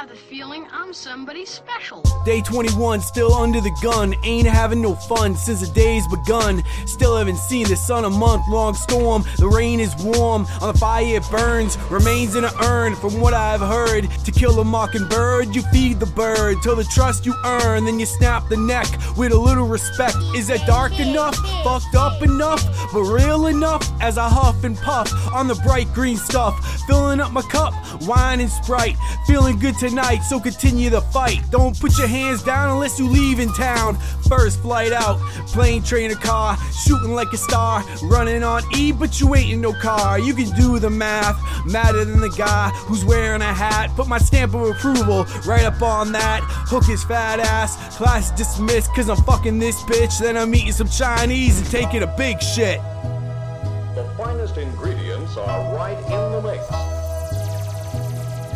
have the feeling I'm somebody special. Day 21, still under the gun. Ain't having no fun since the day's begun. Still haven't seen the sun a month long storm. The rain is warm, on the fire it burns. Remains in an urn, from what I've heard. To kill a mockingbird, you feed the bird. Till the trust you earn, then you snap the neck with a little respect. Is that dark enough? Fucked up enough? But real enough? As I huff and puff on the bright green stuff. Filling up my cup, wine and sprite. Feeling good tonight, so continue the fight. Don't put your hands down unless you leave in town. First flight out, plane, train, or car. Shooting like a star, running on E, but you ain't in no car. You can do the math, madder than the guy who's wearing a hat. Put my stamp of approval right up on that. Hook his fat ass, class dismissed, cause I'm fucking this bitch. Then I'm eating some Chinese and taking a big shit. The finest ingredients are right in the mix.